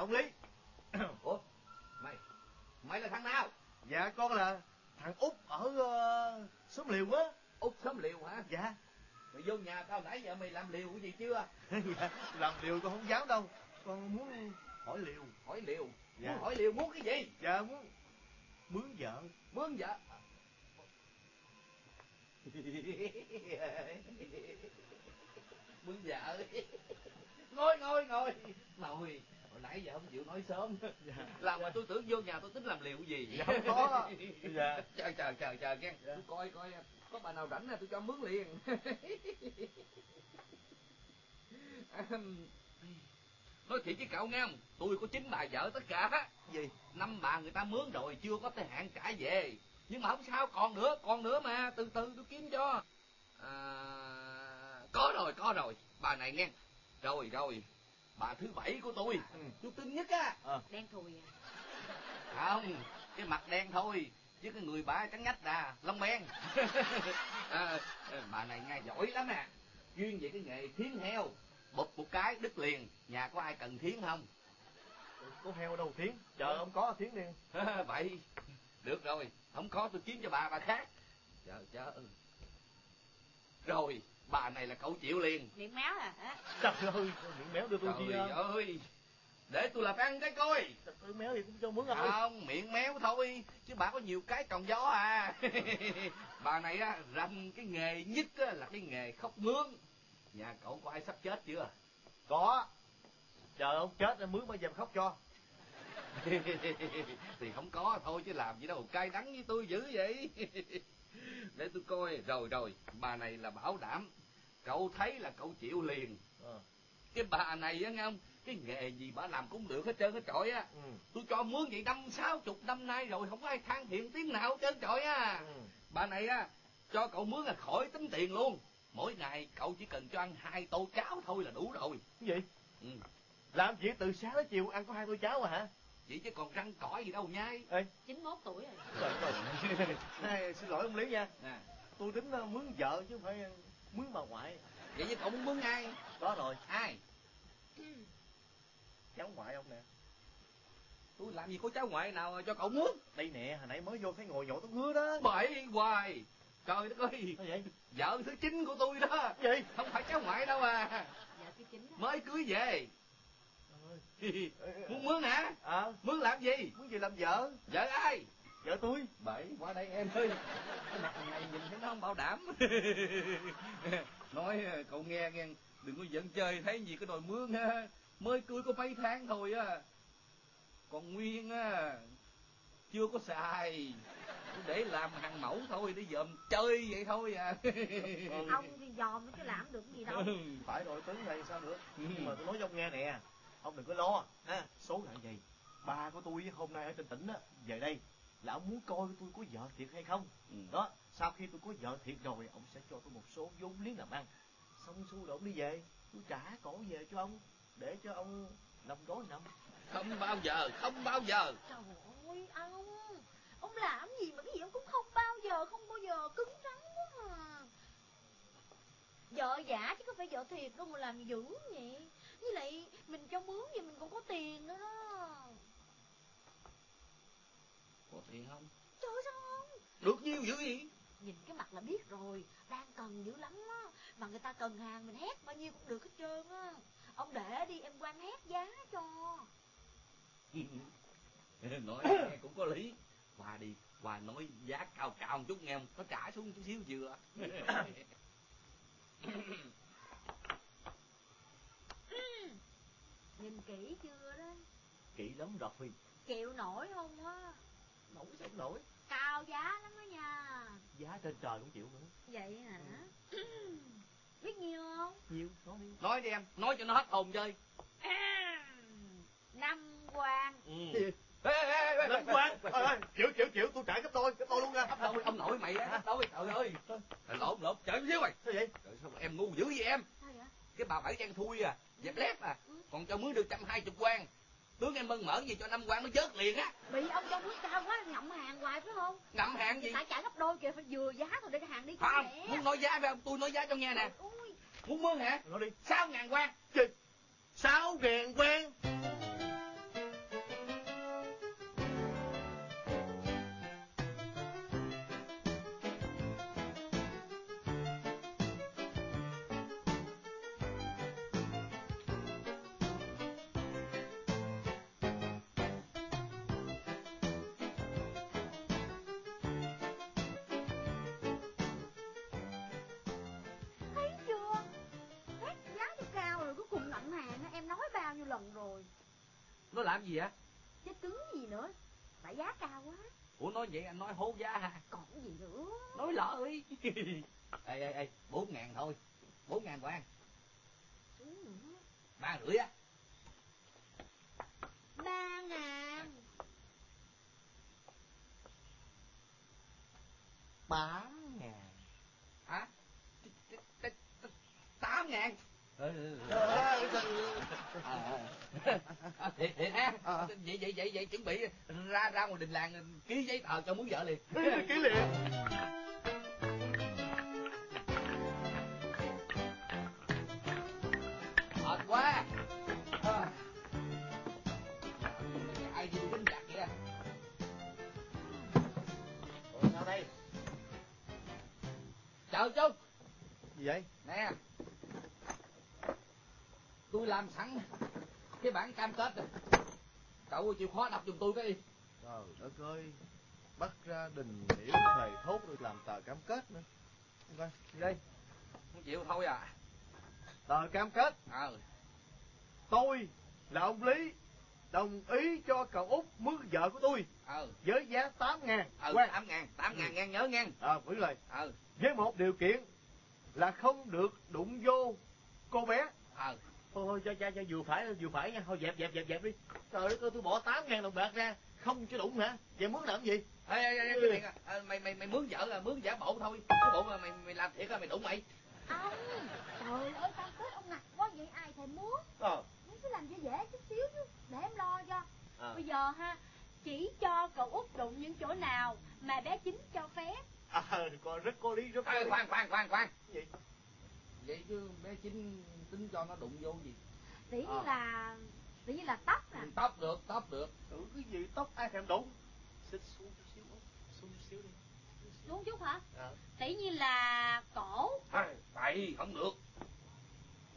ông lý. Ủa mày mày là thằng nào? Dạ con là thằng út ở uh, xóm liều á. Út xóm liều hả? Dạ. Mày vô nhà tao nãy giờ mày làm liều cái gì chưa? Dạ làm liều con không dám đâu. Con muốn hỏi liều. Hỏi liều? Dạ. muốn hỏi liều muốn cái gì? Dạ muốn mướn vợ. Mướn vợ? Mướn vợ. Ngồi ngồi ngồi. Ngồi nãy giờ không chịu nói sớm. Dạ. làm mà tôi tưởng vô nhà tôi tính làm liều gì? Dạ không có dạ. Chờ chờ chờ chờ nghe dạ. tôi coi coi có bà nào rảnh nè tôi cho mướn liền. Nói thiệt với cậu nghe không? Tôi có chín bà vợ tất cả. Gì? Năm bà người ta mướn rồi chưa có thời hạn trả về. Nhưng mà không sao còn nữa còn nữa mà. Từ từ tôi kiếm cho. À, có rồi có rồi. Bà này nghe. Rồi rồi bà thứ bảy của tôi. Ừ. tôi tin nhất á. À. đen thùi à? Không cái mặt đen thôi chứ cái người bà trắng nhách à lông ben à, bà này nghe giỏi lắm nè. Chuyên về cái nghề thiến heo bụp một cái đứt liền nhà có ai cần thiến không? Có heo đâu thiến chờ ông có thiến đi. Vậy được rồi không có tôi kiếm cho bà bà khác. Chờ chờ. Rồi bà này là cậu chịu liền. Miệng méo à hả? Trời ơi miệng méo đưa tôi chi trời ơi để tôi làm ăn cái coi. Tôi méo thì cũng cho mướn không không miệng méo thôi chứ bà có nhiều cái tròn gió à. Bà này á rành cái nghề nhất á, là cái nghề khóc mướn. Nhà cậu có ai sắp chết chưa? Có. Chờ ông chết rồi mướn bao giờ khóc cho. Thì không có thôi chứ làm gì đâu cay đắng với tôi dữ vậy. Để tôi coi rồi rồi bà này là bảo đảm cậu thấy là cậu chịu liền. À. cái bà này á nghe không? Cái nghề gì bà làm cũng được hết trơn hết trọi á. Ừ. tôi cho mướn vậy năm sáu chục năm nay rồi không có ai than thiện tiếng nào hết trơn trọi á. Ừ. bà này á cho cậu mướn là khỏi tính tiền luôn. Mỗi ngày cậu chỉ cần cho ăn hai tô cháo thôi là đủ rồi. Cái gì? Ừ. làm chuyện từ sáng tới chiều ăn có hai tô cháo à hả? Chỉ chứ còn răng cỏi gì đâu nhai ê. 91 tuổi rồi. Trời ơi. Này, xin lỗi ông lý nha. Nè. Tôi tính uh, mướn vợ chứ không phải uh, mướn bà ngoại. Vậy chứ cậu muốn mướn ai? Đó rồi. Ai? Cháu ngoại ông nè. Tôi làm gì có cháu ngoại nào cho cậu mướn? Đây nè hồi nãy mới vô thấy ngồi nhậu tóc hứa đó. Bởi hoài. Trời đất ơi. Vậy? Vợ thứ chín của tôi đó. Gì không phải cháu ngoại đâu à. Vợ thứ chín mới cưới về. Muốn mướn hả? À. Mướn làm gì? Muốn gì làm vợ. Vợ ai vợ tôi. Bảy qua đây em ơi cái mặt này nhìn thấy nó không bảo đảm. Nói cậu nghe nghe đừng có giận chơi thấy gì cái đòi mướn ha mới cưới có mấy tháng thôi á. Còn nguyên á chưa có xài. Tôi để làm hàng mẫu thôi để dòm chơi vậy thôi à. Ông thì dòm chứ làm được cái gì đâu. Phải rồi tướng này sao nữa? Ừ. nhưng mà tôi nói cho ông nghe nè ông đừng có lo ha. Số là gì ba của tôi hôm nay ở trên tỉnh á về đây là ông muốn coi tôi có vợ thiệt hay không? Ừ. đó sau khi tôi có vợ thiệt rồi ông sẽ cho tôi một số vốn liếng làm ăn. Xong xuôi rồi ông đi về tôi trả cổ về cho ông để cho ông năm gói năm không bao giờ không bao giờ. Trời ơi ông. Ông làm gì mà cái gì ông cũng không bao giờ không bao giờ cứng rắn quá à. Vợ giả chứ có phải vợ thiệt đâu mà làm dữ vậy. Với lại mình cho mướn gì mình cũng có tiền nữa đó có tiền không. Trời ơi, sao không? Được nhiêu dữ gì nhìn cái mặt là biết rồi đang cần dữ lắm á. Mà người ta cần hàng mình hét bao nhiêu cũng được hết trơn á. Ông để đi em quan hét giá cho. Nói nghe cũng có lý. Hòa đi hòa nói giá cao cao một chút nghe không? Nó trả xuống chút xíu vừa nhìn kỹ chưa đó? Kỹ lắm rồi chịu nổi không á nổi sao không nổi. Cao giá lắm đó nha. Giá trên trời cũng chịu nữa. Vậy hả? Biết nhiều không? Nhiều nói đi. Nói đi em nói cho nó hết hồn chơi. À, năm quan ừ. ê, ê, ê, ê, Trời ơi, chịu chịu chịu tôi trả gấp đôi gấp đôi luôn nha. Ông nội ông nội mày á. Gấp đôi trời ơi. Trời, lộn lộn trời xíu mày. Sao vậy? Trời sao em ngu dữ vậy em? Sao vậy? Cái bà bảy đen thui à dẹp lép à. Còn cho mướn được trăm hai chục quan tướng em mân mởn gì cho năm quan nó chớt liền á. Bị ông cho bước cao quá ngậm hàng hoài phải không? Ngậm hàng gì? ta trả gấp đôi kìa phải vừa giá thôi để cái hàng đi không lẹ muốn nói giá phải không? Tôi nói giá cho nghe nè. Muốn mướn hả? Nói đi. Sáu ngàn quan sáu ngàn quan nó làm gì hả chứ cứng gì nữa. Tại giá cao quá. Ủa nói vậy anh nói hố giá hả còn gì nữa? Nói lợi ê ê ê bốn ngàn thôi. Bốn ngàn quan ba rưỡi á ba ngàn tám ngàn hả tám ngàn ừ, à, thiệt thiệt ha vậy vậy vậy vậy chuẩn bị ra ra ngoài đình làng ký giấy tờ cho muốn vợ liền. Ký liền mệt quá. À. ai gì dính chặt vậy? Ủa sao đây? Chờ chút gì vậy? Nè. Tôi làm sẵn bản cam kết rồi cậu chịu khó đọc giùm tôi cái đi. Trời đất ơi bắt ra đình hiểu thầy thốt được làm tờ cam kết nữa. Coi. Đây không chịu thôi à. Tờ cam kết. Ờ. Tôi là ông lý đồng ý cho cậu út mướn vợ của tôi ờ. với giá tám ngàn. Ờ tám ngàn tám ngàn ngang nhớ ngang à giữ lời ờ. Với một điều kiện là không được đụng vô cô bé. Ờ thôi thôi cho cho cho vừa phải vừa phải nha. Thôi dẹp dẹp dẹp dẹp đi. Trời đất ơi tôi bỏ tám ngàn đồng bạc ra. Không cho đụng hả? Vậy muốn làm gì? Ê ê ê cái này, à, mày mày mày mướn vợ là mướn giả bộ thôi. Cái bộ mà mày mày làm thiệt là mày đụng mày. Ông trời ơi cam kết ông ngặt quá vậy ai thèm muốn ờ. Muốn cứ làm cho dễ chút xíu chứ để em lo cho. À. bây giờ ha chỉ cho cậu út đụng những chỗ nào mà bé chính cho phép. À còn rất có lý rất lý. khoan khoan khoan khoan. Gì vậy chứ bé chính tính cho nó đụng vô gì? Tỉ như Ờ. là tỉ như là tóc nè. Tóc được tóc được. Ừ cái gì tóc ai thèm đụng? Xích xuống chút xíu xuống chút xíu đi. Xuống chút hả? À. tỉ như là cổ. Ai, bậy không được.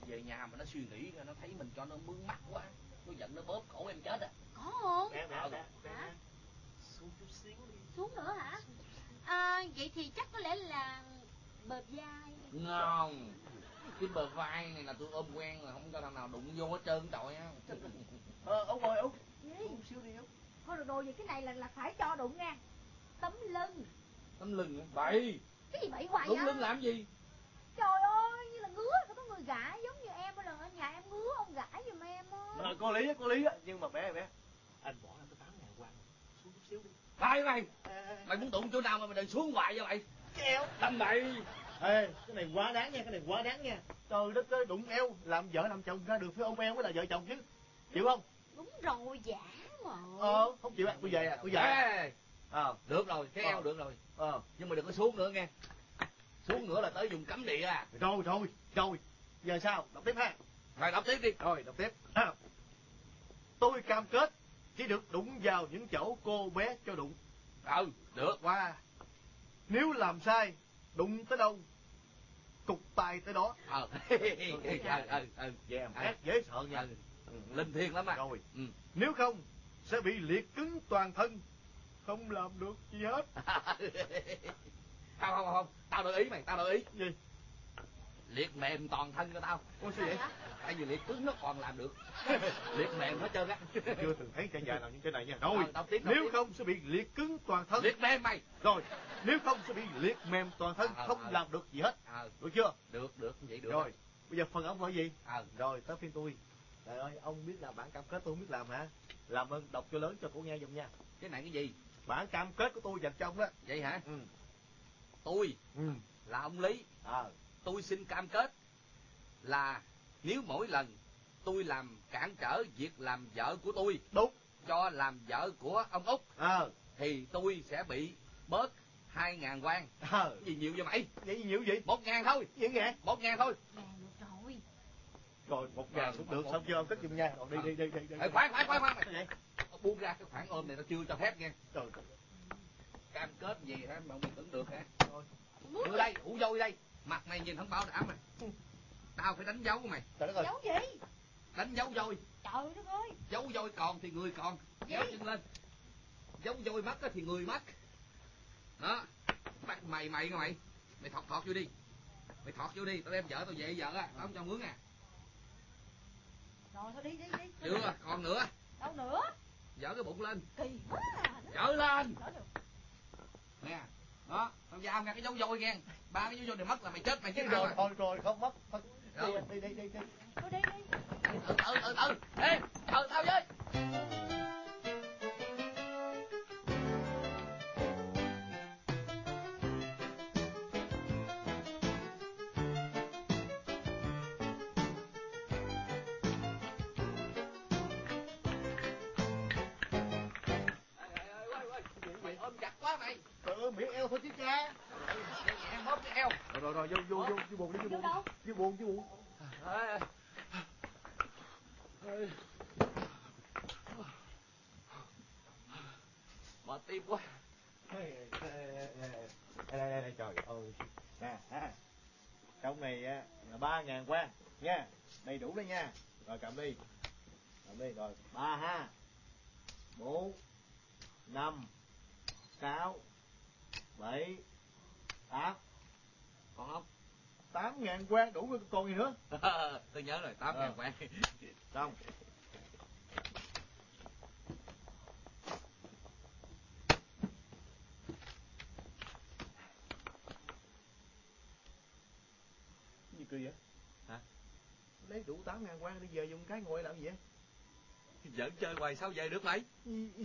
Về nhà mà nó suy nghĩ ra nó thấy mình cho nó mướn mắt quá nó giận nó bóp cổ em chết à. Có không? Nè nè nè nè Hả? xuống chút xíu đi. Xuống nữa hả? À, vậy thì chắc có lẽ là bờ vai. Ngon cái bờ vai này là tôi ôm quen rồi không cho thằng nào đụng vô hết trơn trọi á ờ ông ơi ông. Gì? xuống chút xíu đi ông. Thôi được rồi vậy cái này là là phải cho đụng nha. Tấm lưng. Tấm lưng á bậy. Cái gì bậy hoài đụng vậy? lưng làm gì? Trời ơi như là ngứa phải có người gãi giống như em lần ở nhà em ngứa ông gãi giùm em á. Ờ có lý á có lý á. Nhưng mà bé bé anh bỏ ra cái tám ngàn quan xuống chút xíu đi. Bậy mày. À, mày muốn đụng chỗ nào mà mày đừng xuống hoài vậy mày? Eo đâm bậy ê cái này quá đáng nha cái này quá đáng nha. Trời đất ơi đụng eo. Làm vợ làm chồng ra được phải ôm eo mới là vợ chồng chứ. Chịu không? Đúng rồi giả mà. Ờ không chịu à tôi về à tôi về à Ê, ờ được rồi cái eo Ờ. được rồi. Ờ. Nhưng mà đừng có xuống nữa nghe. Xuống nữa là tới dùng cấm địa à. Rồi rồi rồi. Giờ sao? Đọc tiếp ha. Rồi đọc tiếp đi. Rồi đọc tiếp. À. tôi cam kết chỉ được đụng vào những chỗ cô bé cho đụng. Ừ được qua nếu làm sai đụng tới đâu cục tay tới đó. Ờ. Ừ ừ ừ vậy em dễ sợ nha. Ừ linh thiêng lắm à. Rồi. Ừ. Nếu không sẽ bị liệt cứng toàn thân. Không làm được gì hết. Không không không. Tao đổi ý mày tao đổi ý. Gì liệt mềm toàn thân cho tao. Ôi sao vậy? Tại vì liệt cứng nó còn làm được. Liệt mềm hết trơn á. Chưa từng thấy trẻ già nào như thế này nha. Rồi đọc tiếp, nếu tiếp. không sẽ bị liệt cứng toàn thân. Liệt mềm mày. Rồi nếu không sẽ bị liệt mềm toàn thân Ờ, không ờ. làm được gì hết. Ờ. Được chưa? Được được vậy được. Rồi bây giờ phần ông phải gì? Ờ. Rồi tới phiên tôi. Trời ơi ông biết làm bản cam kết tôi không biết làm hả? Làm ơn đọc cho lớn cho cổ nghe giùm nha. Cái này cái gì? Bản cam kết của tôi dành cho ông đó. Vậy hả? Ừ. Tôi ừ. là ông lý. À tôi xin cam kết là nếu mỗi lần tôi làm cản trở việc làm vợ của tôi đúng. cho làm vợ của ông út ờ. thì tôi sẽ bị bớt hai ngàn quan. Ờ. Cái gì nhiều vậy mày? Vậy gì nhiều gì một ngàn thôi. Gì nghe một ngàn thôi. Ngàn được rồi. Rồi một ngàn cũng được xong chưa? Ông cất giùm nha. Rồi đi Ờ. đi đi đi khoan khoan khoan khoan. Vậy buông ra cái khoản ôm này nó chưa cho phép nha. Trời cam kết gì hả? Mà mày tưởng được hả? Thôi. đưa đây hũ dôi đây mặt mày nhìn không bảo đảm mà tao phải đánh dấu mày. Trời đất ơi. Giấu gì? Đánh dấu dôi trời đất ơi. Dấu dôi còn thì người còn. Kéo chân lên. Dấu dôi mất á thì người mất đó. Bắt mày mày nghe mày. Mày thọt thọt vô đi. Mày thọt vô đi. Tao đem vợ tao về vợ á. Tao không cho mướn à. Rồi thôi đi đi đi. Chưa còn nữa. Đâu nữa? Dở cái bụng lên. Kỳ quá. À. dở lên nè đó tao giao nghe cái dấu vôi nghe. Ba cái dấu vôi này mất là mày chết mày chết rồi. thôi rồi không mất. Rồi. đi đi đi đi đi. Thôi đi đi. Từ từ từ từ ê chờ tao với mệt tim quá. Đây đây đây đây trời ơi. Nè ha. Trong này á là ba ngàn quan nha. Đầy đủ đấy nha. Rồi cầm đi. Cầm đi rồi. Ba ha. Bốn năm sáu bảy tám. Còn không? Tám ngàn quan đủ rồi còn gì nữa? Tôi nhớ rồi tám Ờ. ngàn quan xong Cái gì kỳ vậy hả lấy đủ tám ngàn quan đi về dùng cái ngồi làm gì vậy? Giỡn chơi hoài sao về được mày?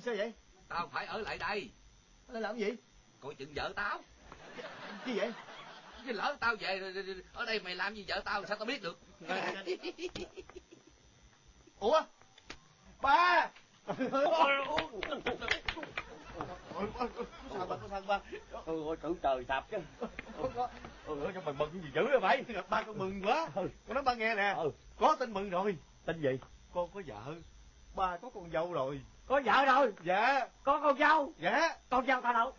Sao vậy? Tao phải ở lại đây. Ở làm gì? Coi chừng vợ tao. Chi vậy? Cái lỡ tao về ở đây mày làm gì vợ tao sao tao biết được? Ủa? Ba sao ba có sao ba tôi ôi tưởng trời sập chứ. Có ừ cho mày mừng cái gì dữ vậy? Mày ba con mừng quá. Con nói ba nghe nè. Ừ. Có tin mừng rồi. Tin gì? Con có vợ. Ba có con dâu rồi. Có vợ rồi? Dạ. Có con dâu? Dạ. Con dâu tao đâu?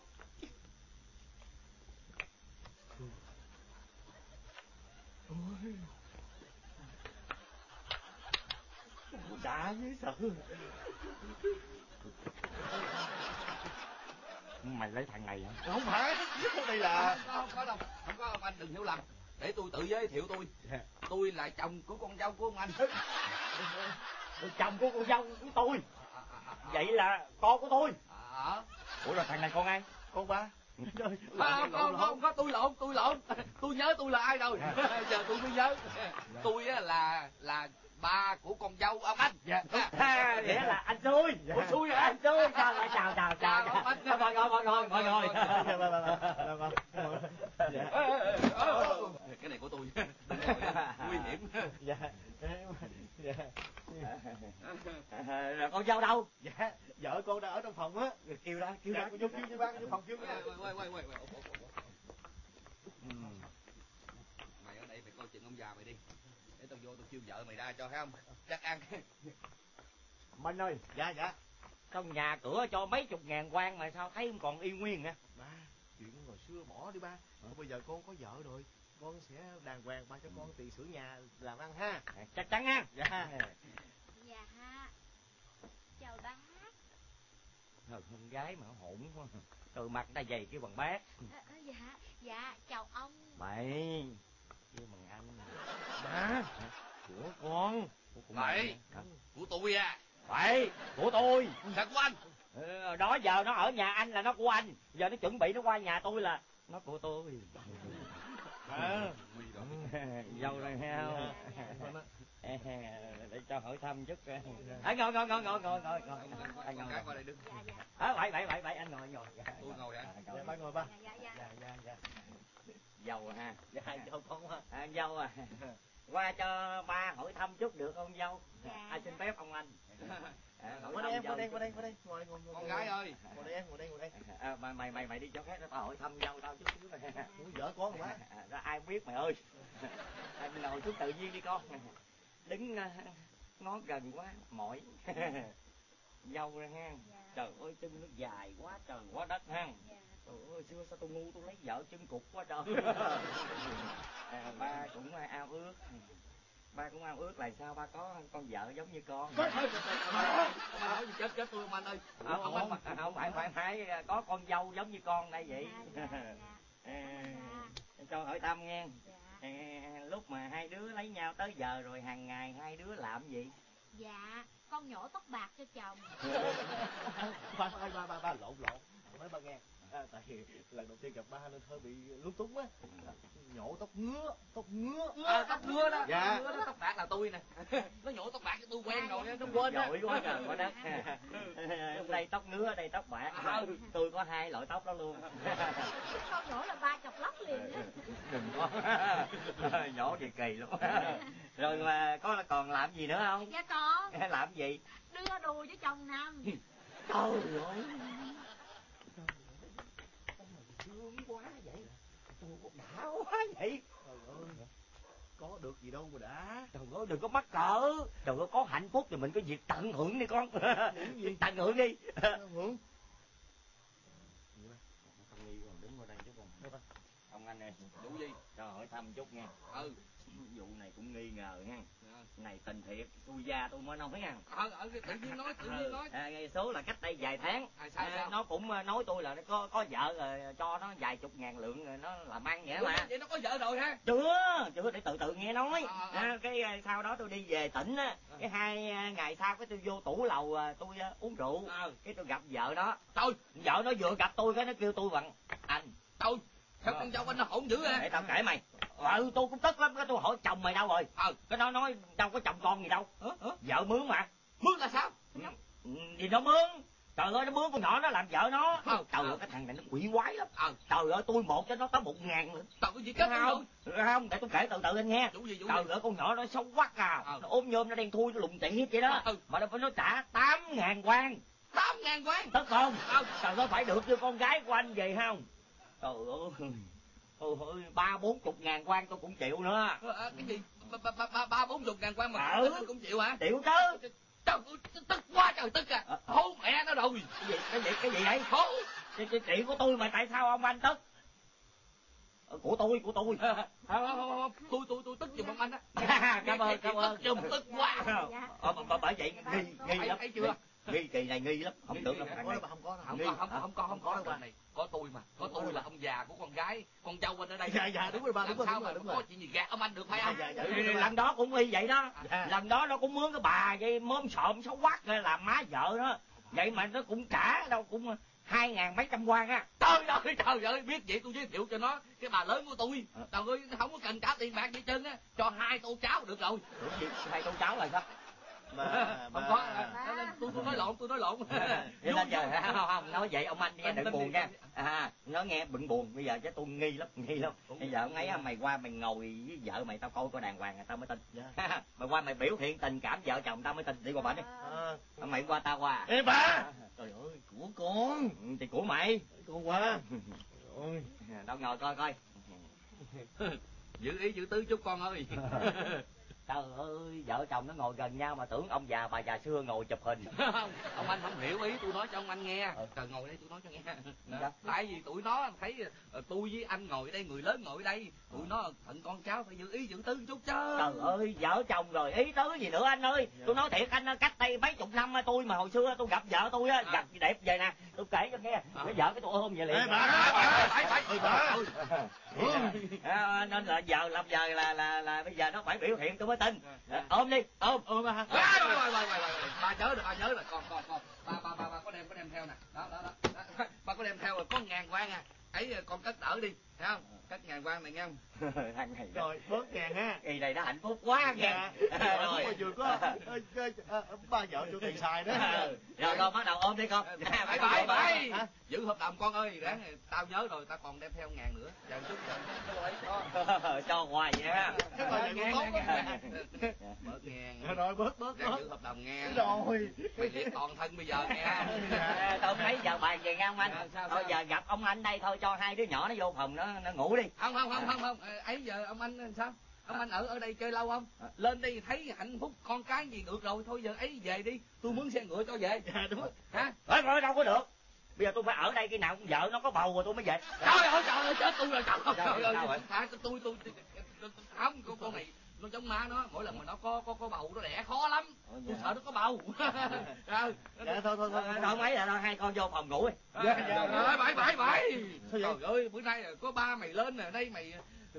Đã với sợ mày lấy thằng này hả? Không phải đây là không có không có đâu không có ông anh đừng hiểu lầm. Để tôi tự giới thiệu tôi. Tôi là chồng của con dâu của ông anh. Tôi chồng của con dâu của tôi. Vậy là con của tôi. À, ủa rồi thằng này con ai? Con ba. Không, không, không có tôi lộn tôi lộn. Tôi nhớ tôi là ai rồi. Giờ tôi mới nhớ. Tôi á là là ba của con dâu ông anh. Dạ. À, nghĩa là anh xui. Ủa, xui hả? Anh xui. Chào chào chào chào chào Chào, anh. Dạ, dạ, dạ, dạ, dạ, dạ. Dạ. Ê, ê, ê, ê, ê. cái này của tôi. Nguy hiểm. Dạ. Dạ. Rồi con dâu đâu? Dạ. Vợ con đang ở trong phòng á. Kêu ra kêu dạ ra con vô kêu cho ba con vô phòng kêu nha quay quay quay ủa. mày ở đây mày coi chừng ông già mày đi tao vô tao kêu vợ mày ra cho thấy không? Chắc ăn. Minh ơi. Dạ dạ. Trong nhà cửa cho mấy chục ngàn quan mà sao thấy không còn y nguyên hả ba chuyện hồi xưa bỏ đi ba. Còn bây giờ con có vợ rồi. Con sẽ đàng hoàng ba cho con tiền sửa nhà làm ăn ha. À, chắc chắn ha. Dạ. Dạ. Chào bác Ờ, con gái mà hỗn quá. Từ mặt ta dày cái bằng bát À, à, dạ. Dạ chào ông. Mày kêu bằng anh. Ba của con. Của mày Phải. hả? của tôi à. Phải. Của tôi. Sao của anh. Ờ, đó giờ nó ở nhà anh là nó của anh. Giờ nó chuẩn bị nó qua nhà tôi là nó của tôi à rồi dâu rồi nghe không Dạ. để cho hỏi thăm chút à, ngồi ngồi ngồi ngồi ngồi ngồi ngồi. Anh ngồi. Cái qua đây đứng. Dạ dạ. À, bảy bảy bảy bảy anh ngồi ngồi. Tôi ngồi hả? dạ ba ngồi ba dạ dạ dạ. Dạ dạ dạ. Dâu ha. Dạ dâu con à, dâu à. Qua cho ba hỏi thăm chút được không dâu? Dạ. ai xin phép ông anh à, qua đây em qua đây qua đây qua đây. Ngồi ngồi ngồi con gái ơi. Ngồi đây em ngồi đây ngồi đây. À, mày mày mày mày đi chỗ khác để tao hỏi thăm dâu tao chút xíu này Ủa, vợ con quá à, ra ai biết mày ơi. Anh ngồi xuống tự nhiên đi con. Đứng à, ngó gần quá mỏi. Dâu ra ha Dạ. trời ơi chân nó dài quá trời quá đất ha. Dạ. Trời ơi xưa sao tôi ngu tôi lấy vợ chân cục quá trời. À, ba cũng ao ước ba cũng ao ước là sao? Ba có con vợ giống như con. Nói. Gì chết chết tôi ông anh ơi. À, không, không, không, không phải phải phải có con dâu giống như con đây vậy. Dạ dạ à, cho hỏi thăm nghe. Dạ. À, lúc mà hai đứa lấy nhau tới giờ rồi hàng ngày hai đứa làm gì? Dạ con nhổ tóc bạc cho chồng. Ba ba ba ba ba lộn lộn. Nói ba nghe. à, tại vì lần đầu tiên gặp ba nên hơi bị lúng túng á À, nhổ tóc ngứa tóc ngứa. À, tóc ngứa đó. Dạ. tóc ngứa đó tóc bạc là tôi nè. Nó nhổ tóc bạc cho tôi quen rồi. Nó quên đó giỏi quá trời quá đất. Đây tóc ngứa đây tóc bạc. Tôi có hai loại tóc đó luôn. Con nhổ là ba chọc lóc liền á. Đừng có. Nhổ thì kỳ luôn. Rồi mà có còn làm gì nữa không? Dạ con. Làm gì? Đưa đùi cho chồng nằm. Trời ơi quá vậy. Tôi có đã quá vậy. Trời ơi có được gì đâu mà đã. Trời ơi đừng có mắc cỡ. Trời ơi có hạnh phúc thì mình có việc tận hưởng đi con. Gì? tận hưởng đi. Hưởng? Không nghi còn đứng ở đây chút không ông anh ơi đủ gì cho hỏi thăm chút nha. Ừ vụ này cũng nghi ngờ nha. Này tình thiệt tôi già tôi mới nói nha. Ờ ờ tự nhiên nói tự nhiên nói. à, số là cách đây vài tháng. À, sao, sao? nó cũng à, nói tôi là nó có có vợ rồi cho nó vài chục ngàn lượng rồi nó làm ăn vậy Ủa, mà. Vậy nó có vợ rồi ha chưa chưa để từ từ nghe nói. À, à, à, cái à, sau đó tôi đi về tỉnh á cái hai à, ngày sau cái tôi vô tủ lầu à, tôi à, uống rượu. Ờ. cái tôi gặp vợ nó tôi. Vợ nó vừa gặp tôi cái nó kêu tôi bằng anh. Tôi. Sao con dâu anh nó hỗn dữ để ha tao kể mày ừ tôi cũng tức lắm cái tôi hỏi chồng mày đâu rồi? Ờ. Cái nó nói đâu có chồng con gì đâu. Hả? Vợ mướn mà. Mướn là sao? Ừ, gì nó mướn. Trời ơi nó mướn con nhỏ nó làm vợ nó. Ờ. trời ơi cái thằng này nó quỷ quái lắm. Ờ. Trời ơi tôi một cho nó tới một ngàn nữa. Tao có gì kết không không để tôi kể từ từ anh nghe. Vụ gì vụ trời ơi con nhỏ nó xấu quắc à. Ờ. nó ôm nhôm nó đen thui nó lùng tị vậy đó. Ừ. mà nó phải nó trả tám ngàn quan tám ngàn quan tức không? Ờ. trời ơi phải được cho con gái của anh vậy không? Trời ơi Trời ơi, ba bốn chục ngàn quan tôi cũng chịu nữa. Ờ, ờ, cái gì? Ba ba ba bốn chục ngàn quan mà Ừ. anh cũng chịu hả? Chịu chứ. Trời tức quá trời tức à. Ờ. hôn mẹ nó rồi. Cái gì cái gì cái gì đấy hôn cái, cái chuyện của tôi mà tại sao ông anh tức? Ờ, của tôi của tôi. Không không không không tôi tôi tôi tức giùm ông anh á. Cảm ơn cảm ơn. tức giùm tức quá. Ờ, bởi vậy nghi nghi Thấy- lắm. chưa? Nghi kỳ này nghi lắm không tưởng là đâu. mà không có đâu không có không có không có Không có đâu này có tôi mà có tôi là ông già của con gái. Con dâu bên ở đây. Dạ, dạ, đúng rồi ba, đúng rồi, sao đúng rồi, mà đúng có chuyện gì gạt ông anh được phải Dạ, không? dạ, dạ. Lần đó cũng nghi vậy đó. Lần đó nó cũng mướn cái bà vậy mớm sợm xấu quắc làm má vợ đó vậy mà nó cũng trả đâu cũng hai ngàn mấy trăm quan á. Trời ơi trời ơi biết vậy tôi giới thiệu cho nó. Cái bà lớn của tôi trời ơi không có cần trả tiền bạc gì chân á. Cho hai tô cháo được rồi. Hai tô cháo là sao mà không có à, tôi tôi nói lộn tôi nói lộn. Vậy là giờ không, không nói vậy ông anh nghe đừng buồn nha. À nó nghe bận buồn bây giờ chứ tôi nghi lắm nghi lắm. Bây giờ ông ấy mày qua mày ngồi với vợ mày tao coi coi đàng hoàng tao mới tin. Dạ. mày qua mày biểu hiện tình cảm vợ chồng tao mới tin đi qua bển đi. À, mày qua tao qua. Ê ba! Trời ơi của con. Ừ, thì của mày. Con qua. Ôi đâu ngồi coi coi. Giữ ý giữ tứ chút con ơi trời ơi vợ chồng nó ngồi gần nhau mà tưởng ông già bà già xưa ngồi chụp hình không ông anh không hiểu ý tôi nói cho ông anh nghe Ừ. trời ngồi đây tôi nói cho nghe Dạ. tại vì tụi nó thấy ờ, tôi với anh ngồi đây người lớn ngồi đây tụi nó phận con cháu phải giữ ý giữ tứ chút chứ trời ơi vợ chồng rồi ý tứ gì nữa anh ơi Dạ. tôi nói thiệt anh cách đây mấy chục năm tôi mà hồi xưa tôi gặp vợ tôi á À. gặp đẹp về nè tôi kể cho nghe À. cái vợ cái tôi ôm vậy liền Ê, bà, phải phải Ê, bà. À, nên là giờ làm giờ là là là bây giờ nó phải biểu hiện tôi mới tin. Dạ. À, ôm đi ôm. Ôm ba À, rồi, rồi, rồi, rồi, rồi, bà nhớ rồi bà nhớ rồi. Con con con bà bà bà bà có đem có đem theo nè. Đó đó đó, đó. bà có đem theo rồi có ngàn quan à ấy con cất đỡ đi thấy không? Cất ngàn quan này nghe không? Thằng này rồi bớt ngàn ha. Kỳ này nó hạnh phúc quá dạ. nghe rồi. mà vừa có ờ, ờ, ờ, ba vợ cho tiền xài đó. Ừ. rồi con bắt đầu ôm đi con. Bye bye bye. Giữ hợp đồng con ơi đáng tao nhớ rồi tao còn đem theo ngàn nữa. Chờ chút chờ cho. Hoài vậy ha bớt ngàn. Rồi bớt bớt giữ hợp đồng nghe rồi. Mày liệt toàn thân bây giờ nghe. À, tôi thấy giờ bàn về nghe ông anh? Thôi giờ gặp ông anh đây thôi cho hai đứa nhỏ nó vô phòng nó nó ngủ đi không không không không không Ờ, ấy giờ ông anh sao ông anh ở ở đây chơi lâu không À. lên đây thấy hạnh phúc con cái gì được rồi thôi giờ ấy về đi tôi mướn xe ngựa cho về dạ đúng rồi hả thôi thôi đâu có được bây giờ tôi phải ở đây khi nào con vợ nó có bầu rồi tôi mới về trời ơi trời ơi chết tôi rồi trời ơi trời ơi à, tôi tôi tôi không con này nó giống má nó mỗi lần mà nó có có có bầu nó đẻ khó lắm Ủa, tôi dạ. sợ nó có bầu Ờ, dạ thôi thôi thôi thôi thôi mấy là hai con vô phòng ngủ đi Dạ, dạ, dạ. dạ. vậy? trời ơi bữa nay có ba mày lên nè đây mày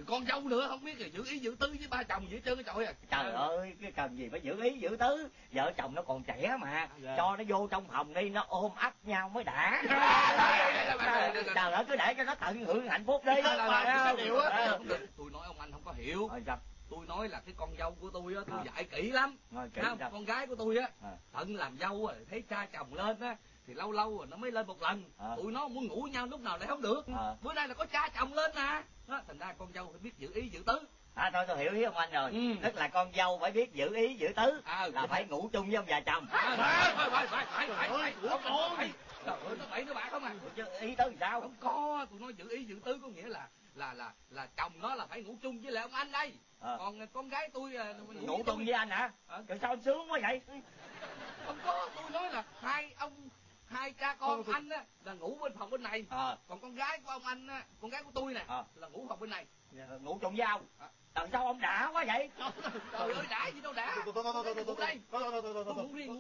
con dâu nữa không biết là giữ ý giữ tứ với ba chồng vậy trơn trời à trời ơi cái cần gì phải giữ ý giữ tứ vợ chồng nó còn trẻ mà Dạ. cho nó vô trong phòng đi nó ôm ấp nhau mới đã trời ơi cứ để cho nó tận hưởng hạnh phúc đi. Ờ. Tôi nói ông anh không có hiểu? Tôi nói là cái con dâu của tôi á tôi À. dạy kỹ lắm Rồi, kỹ Không, con gái của tôi á À. tận làm dâu à thấy cha chồng lên á thì lâu lâu rồi nó mới lên một lần À. tụi nó muốn ngủ nhau lúc nào lại không được À. bữa nay là có cha chồng lên nè đó, thành ra con dâu phải biết giữ ý giữ tứ À thôi tôi hiểu ý ông anh rồi. Ừ. Tức là con dâu phải biết giữ ý giữ tứ. À, là phải ngủ chung với ông già chồng. À, phải phải phải phải phải phải phải con trời ơi nó bậy nó bạ không à Chứ ý tứ sao? không có tụi nó giữ ý giữ tứ có nghĩa là là là là chồng nó là phải ngủ chung với lại ông anh đây Ờ. còn con gái tôi à, Ngủ với chung với anh hả? Rồi sao anh sướng quá vậy? không có tôi nói là hai ông hai cha con anh á là ngủ bên phòng bên này Ờ. còn con gái của ông anh á con gái của tôi nè Ờ. là ngủ phòng bên này Ngủ chung với ông. À. Tại sao ông đã quá vậy? trời ơi đã gì đâu đã Thôi, thôi, thôi, thôi, thôi, thôi, ngủ đây thôi, thôi, thôi, thôi, thôi, thôi, ngủ thôi, ngủ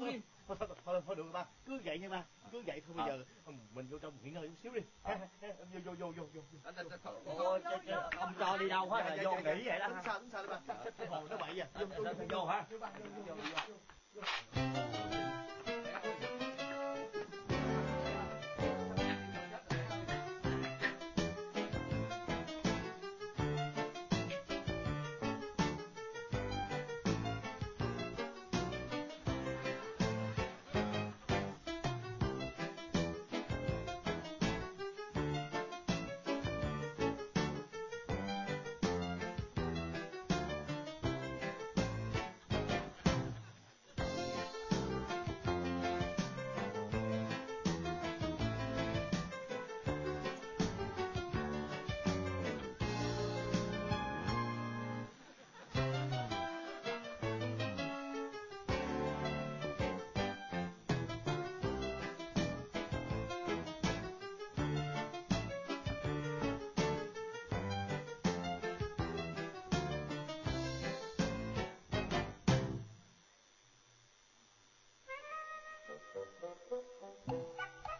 thôi, thôi, thôi, thôi, được ba cứ vậy nha ba cứ vậy thôi bây Ờ. giờ ừ, mình vô trong nghỉ ngơi chút xíu đi Ờ. vô vô vô vô vô Đó, đó, đó, thôi, Ôi, chứ- chứ ông cho đi đâu hết là vô nghỉ vậy đó. Đúng sao đúng sao đó ba cái hồ nó bậy à vô vô Thôi, thôi, vô hả? vô vô, vô, Thank you.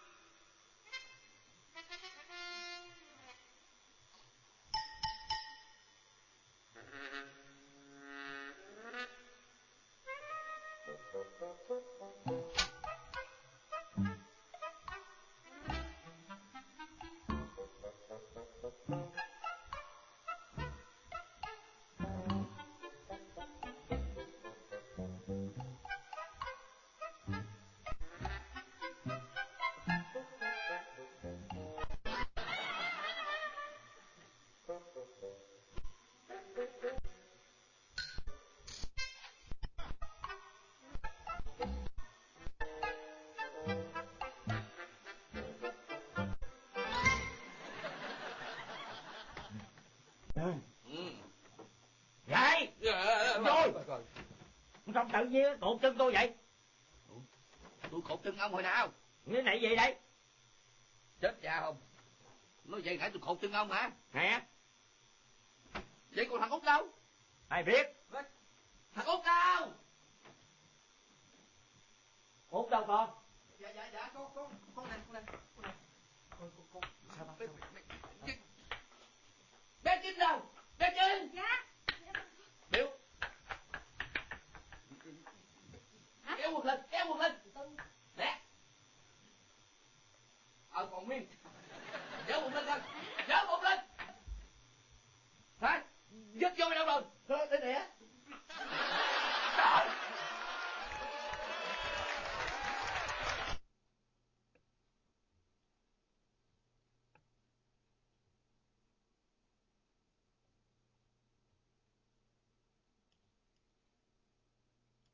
Không tự nhiên cột chân tôi vậy? tôi cột chân ông hồi nào? Như này gì đây? chết cha không. Nói vậy nãy tôi cột chân ông hả? Nè vậy còn thằng út đâu? Ai biết? Thằng út đâu? Út đâu con? Dạ dạ dạ con con con này con này con này. Con con con. Sao ba bé bé bé kim đâu? Bé kim Dạ. Biểu. Kéo một lên kéo một lên. Nè. Ờ còn nguyên どうやってた？